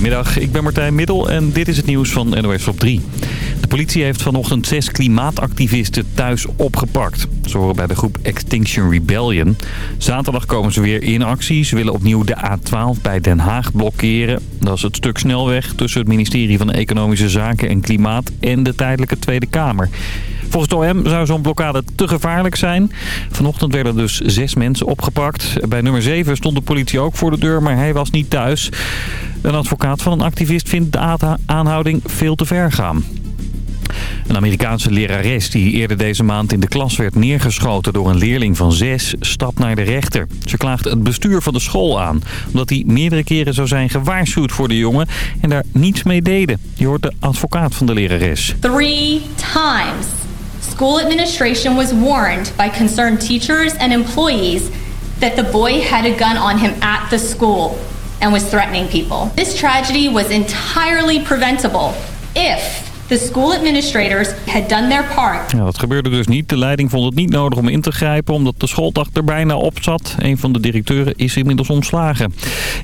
Goedemiddag, ik ben Martijn Middel en dit is het nieuws van NOS op 3. De politie heeft vanochtend zes klimaatactivisten thuis opgepakt. Ze horen bij de groep Extinction Rebellion. Zaterdag komen ze weer in actie. Ze willen opnieuw de A12 bij Den Haag blokkeren. Dat is het stuk snelweg tussen het ministerie van Economische Zaken en Klimaat en de tijdelijke Tweede Kamer. Volgens het OM zou zo'n blokkade te gevaarlijk zijn. Vanochtend werden dus zes mensen opgepakt. Bij nummer 7 stond de politie ook voor de deur, maar hij was niet thuis. Een advocaat van een activist vindt de aanhouding veel te ver gaan. Een Amerikaanse lerares die eerder deze maand in de klas werd neergeschoten door een leerling van zes, stapt naar de rechter. Ze klaagt het bestuur van de school aan, omdat hij meerdere keren zou zijn gewaarschuwd voor de jongen en daar niets mee deden. Je hoort de advocaat van de lerares. Three times school administration was warned by concerned teachers and employees that the boy had a gun on him at the school and was threatening people. This tragedy was entirely preventable if The school administrators had done their. Ja, dat gebeurde dus niet. De leiding vond het niet nodig om in te grijpen omdat de schooldag er bijna op zat. Een van de directeuren is inmiddels ontslagen.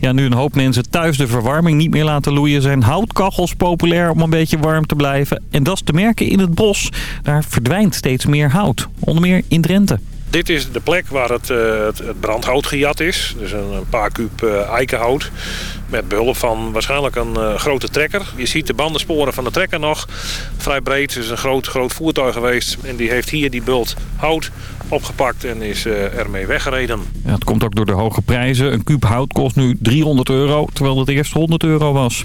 Ja, nu een hoop mensen thuis de verwarming niet meer laten loeien... zijn houtkachels populair om een beetje warm te blijven. En dat is te merken in het bos. Daar verdwijnt steeds meer hout. Onder meer in Drenthe. Dit is de plek waar het, uh, het, brandhout gejat is. Dus een, paar kuub uh, eikenhout. Met behulp van waarschijnlijk een uh, grote trekker. Je ziet de bandensporen van de trekker nog. Vrij breed. Het is een groot, groot voertuig geweest. En die heeft hier die bult hout opgepakt en is ermee weggereden. Ja, het komt ook door de hoge prijzen. Een kuub hout kost nu 300 euro. Terwijl het eerst 100 euro was.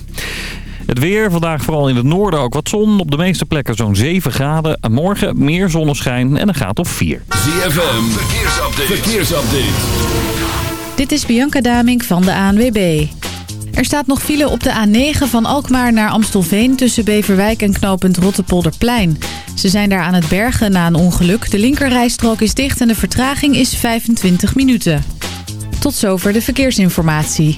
Het weer, vandaag vooral in het noorden ook wat zon. Op de meeste plekken zo'n 7 graden. Morgen meer zonneschijn en een graad of 4. ZFM, verkeersupdate. verkeersupdate. Dit is Bianca Damink van de ANWB. Er staat nog file op de A9 van Alkmaar naar Amstelveen... tussen Beverwijk en knooppunt Rottepolderplein. Ze zijn daar aan het bergen na een ongeluk. De linkerrijstrook is dicht en de vertraging is 25 minuten. Tot zover de verkeersinformatie.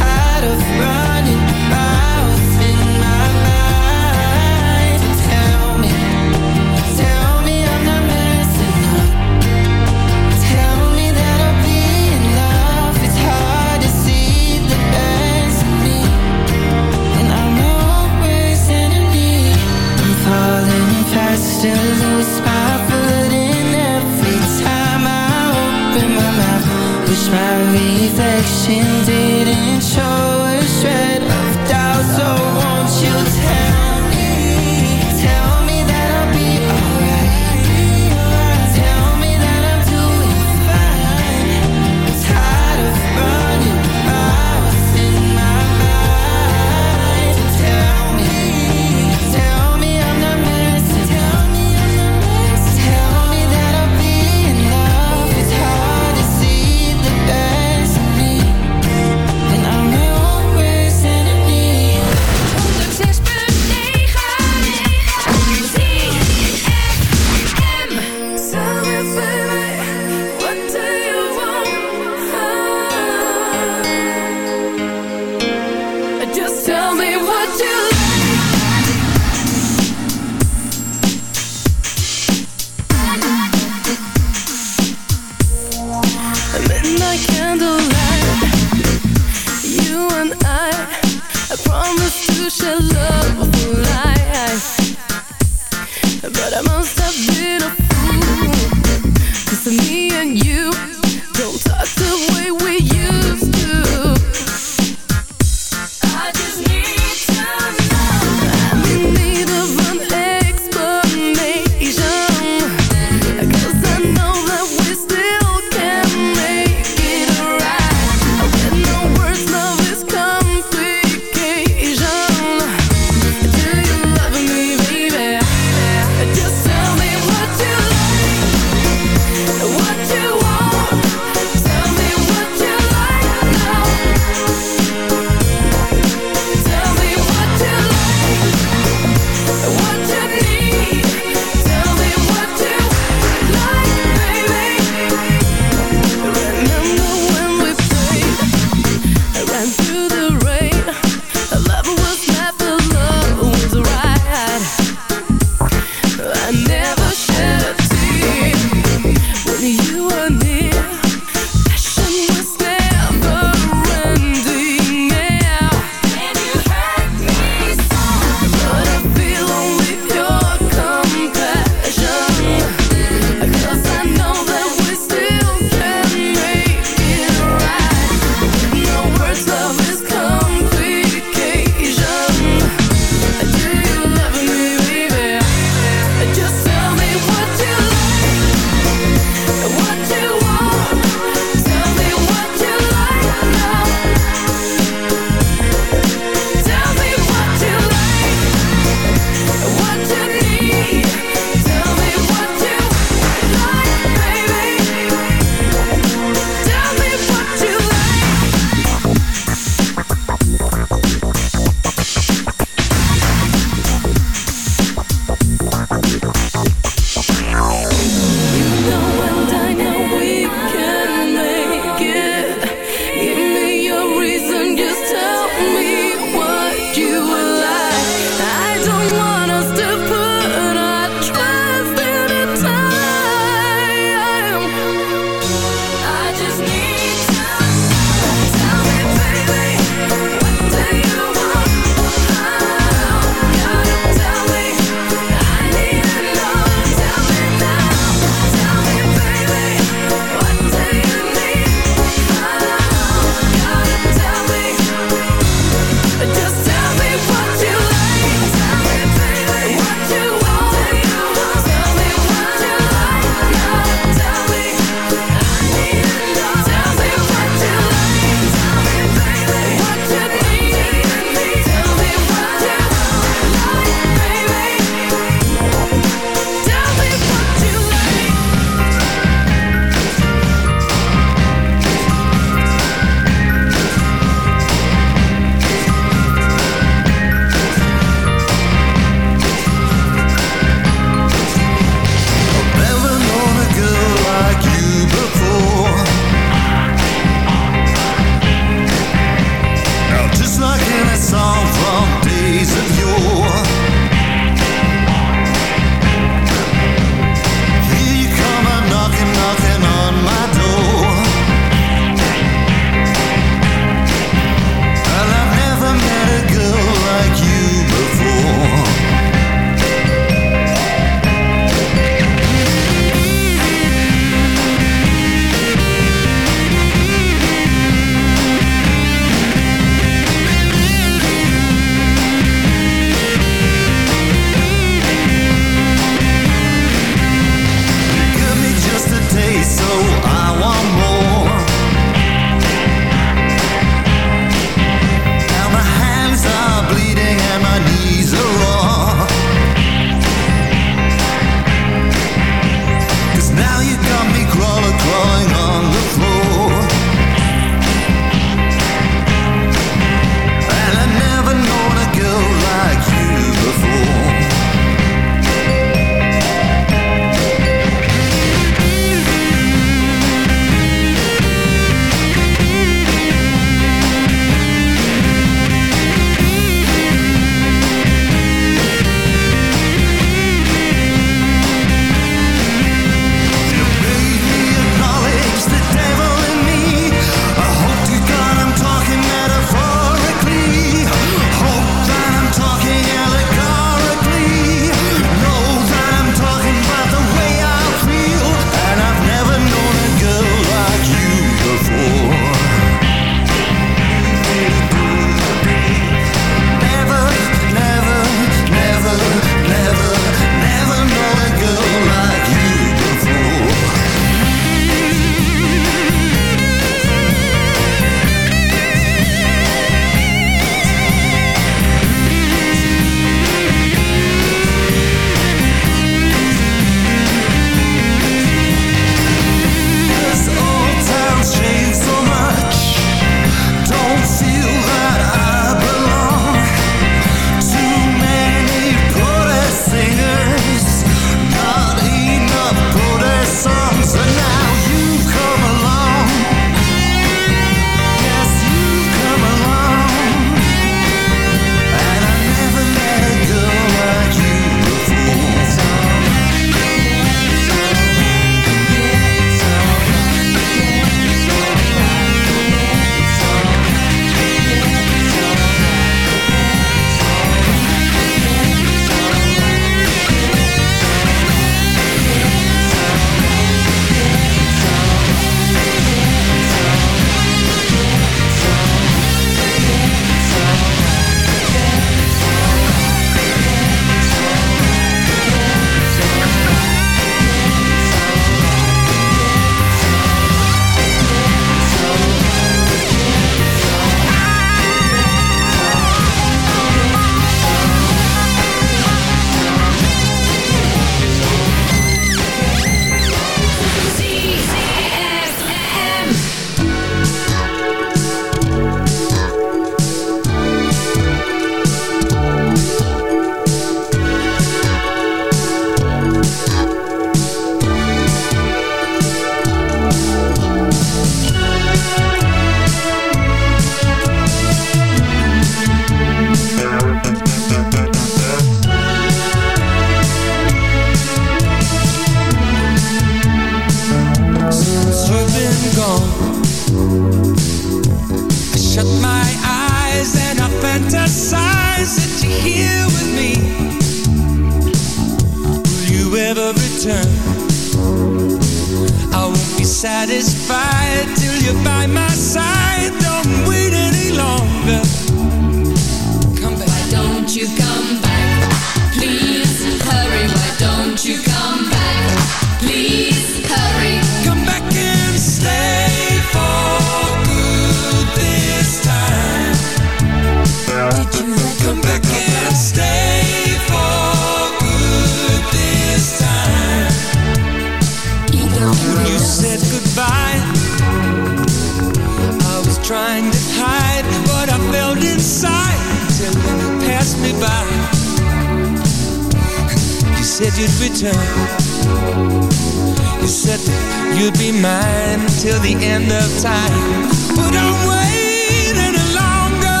the end of time. But I'm waiting longer.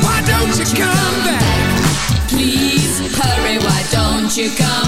Why don't you come back? Please hurry, why don't you come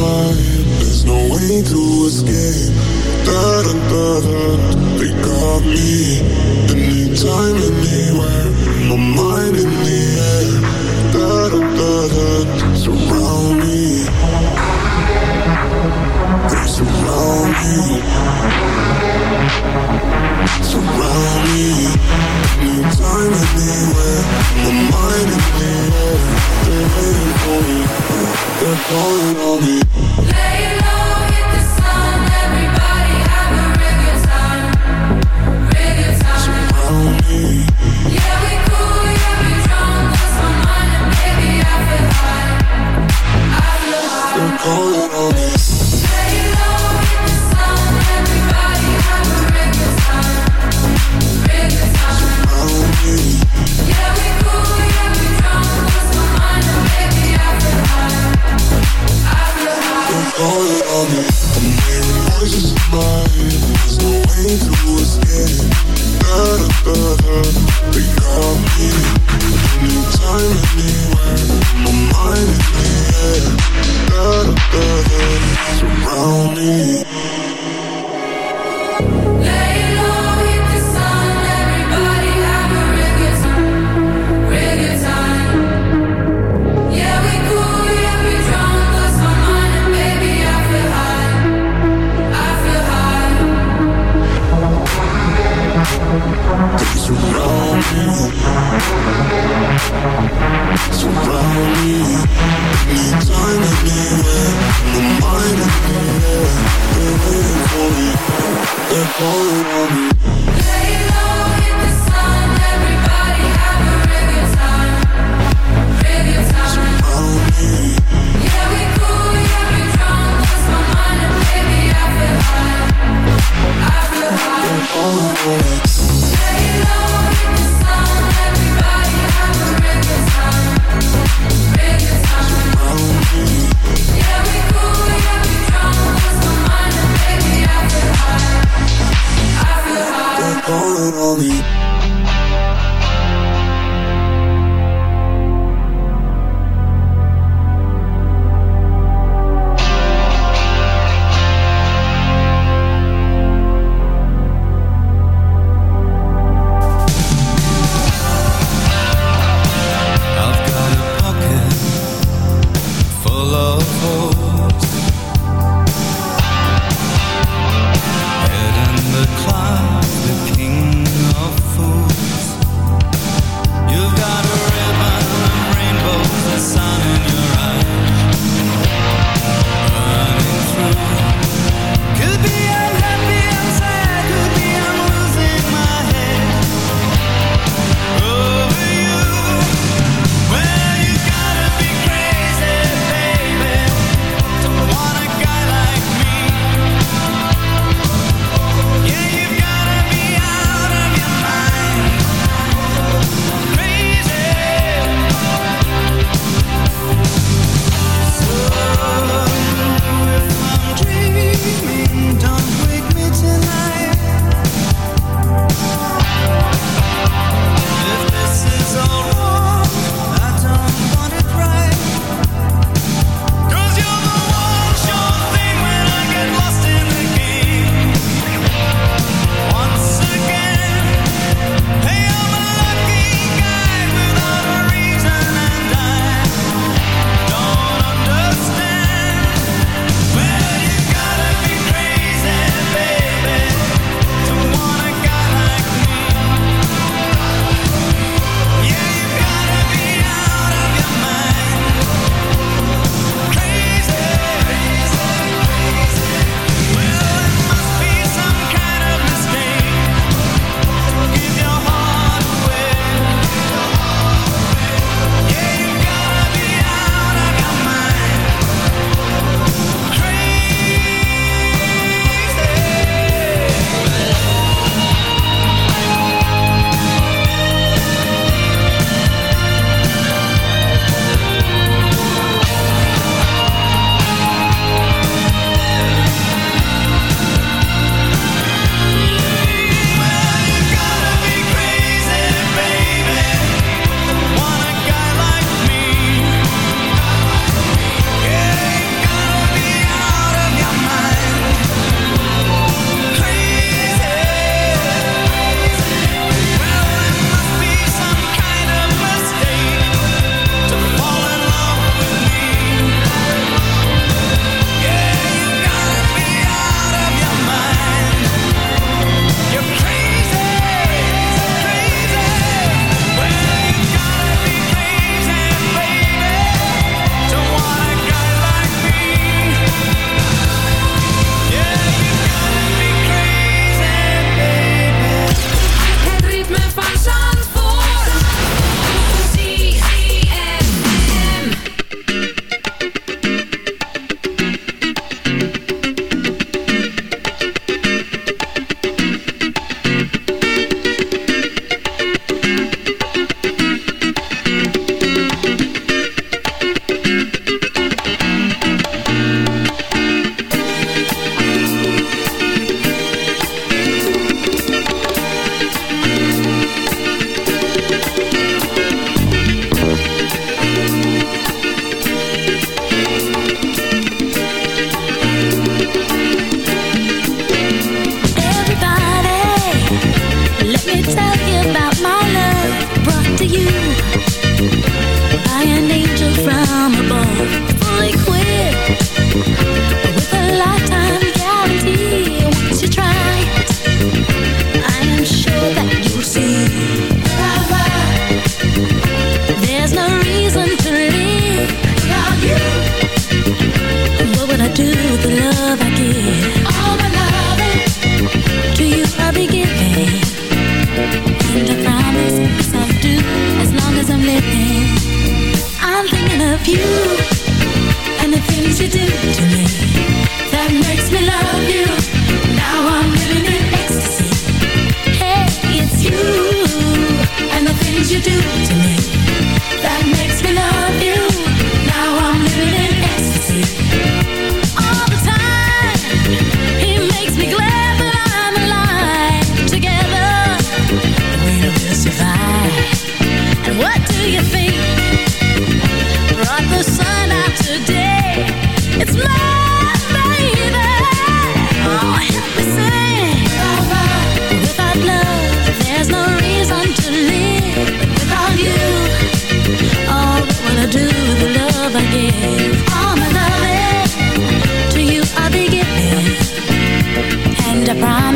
There's no way to escape. Da da da. They got me. Anytime, anywhere. My mind in the air. Da da da. Surround me. Surround me. Surround me. Anytime, anywhere. My mind in the air. They're calling on me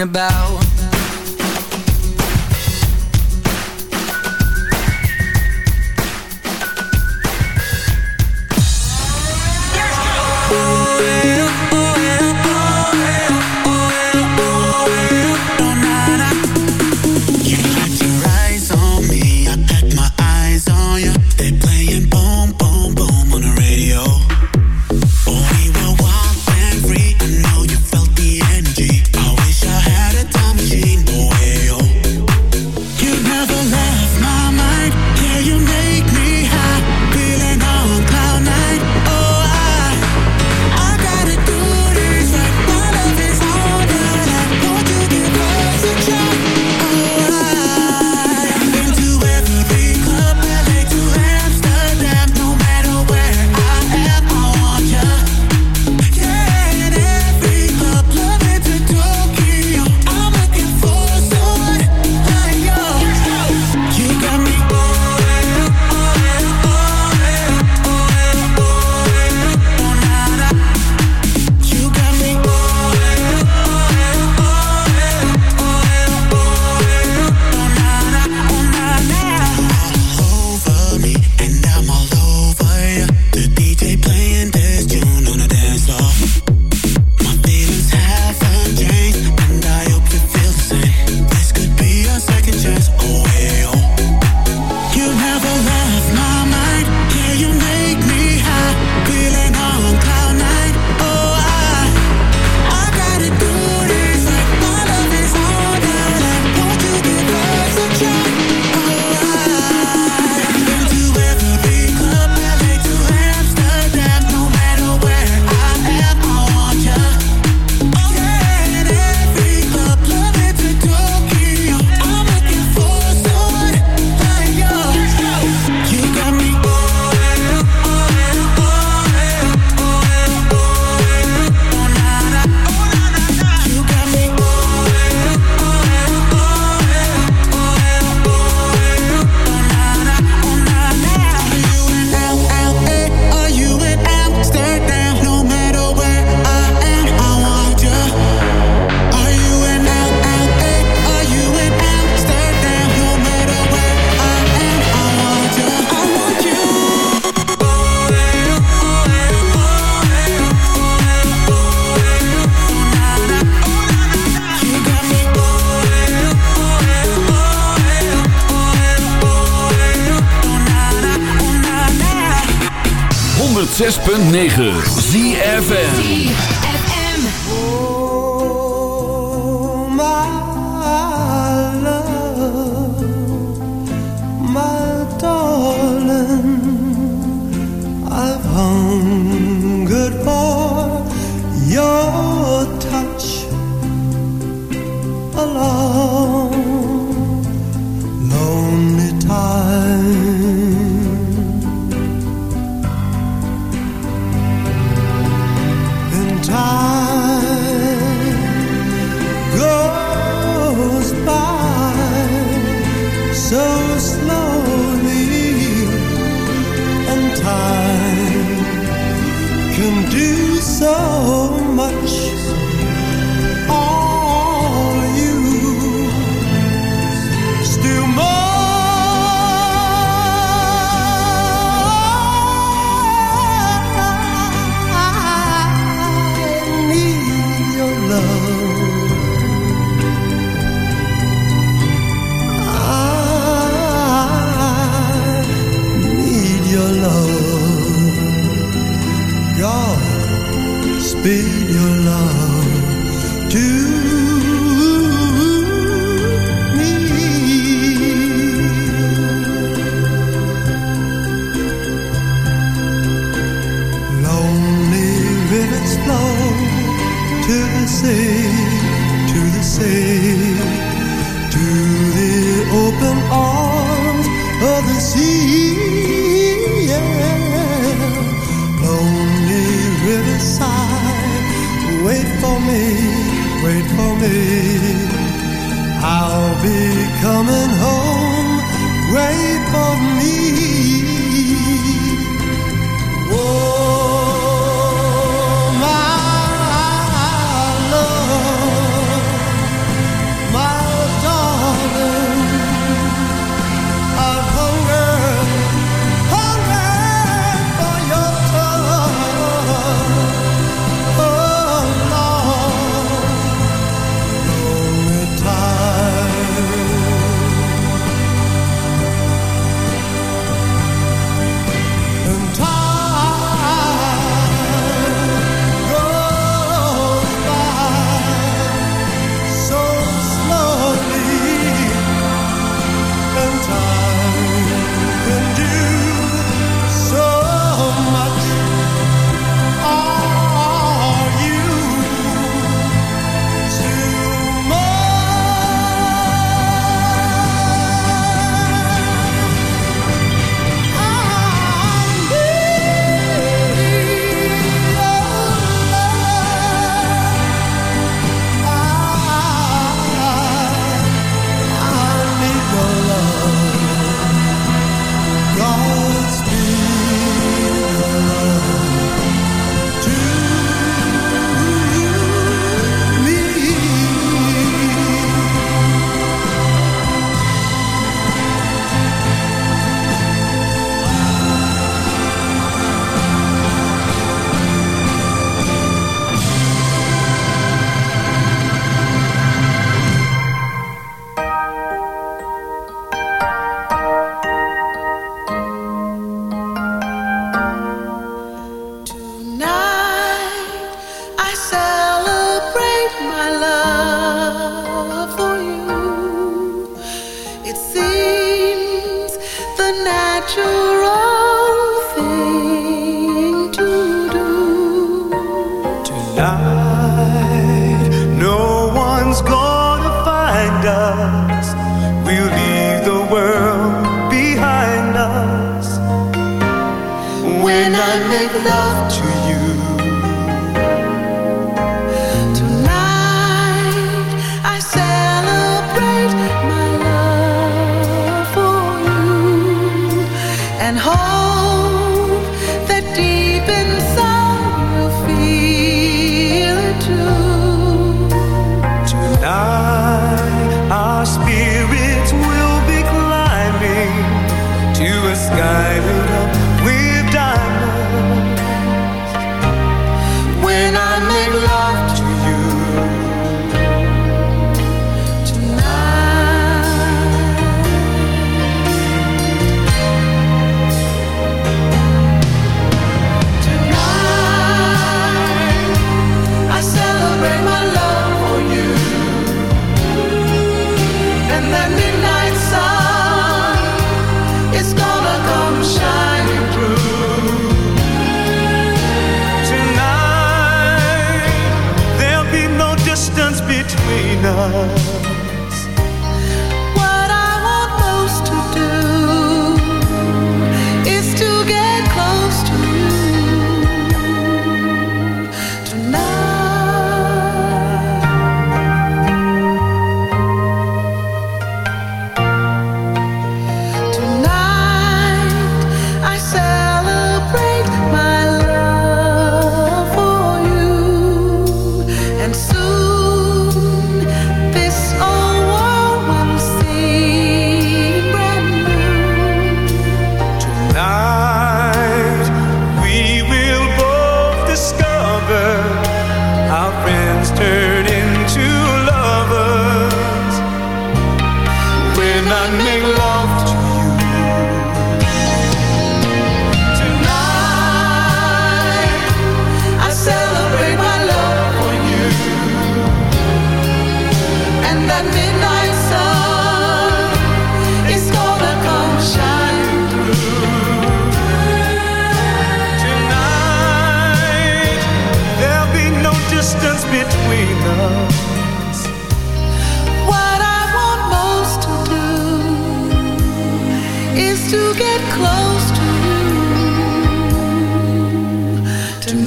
About.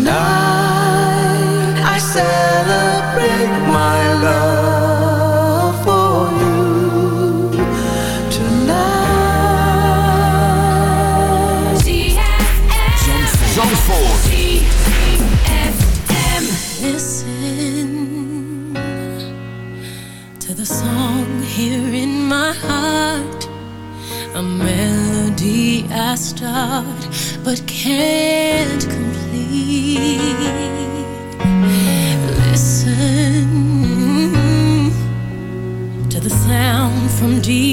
Tonight I celebrate my love for you. Tonight. Zandvoort. Listen to the song here in my heart. A melody I start but can't Listen to the sound from deep.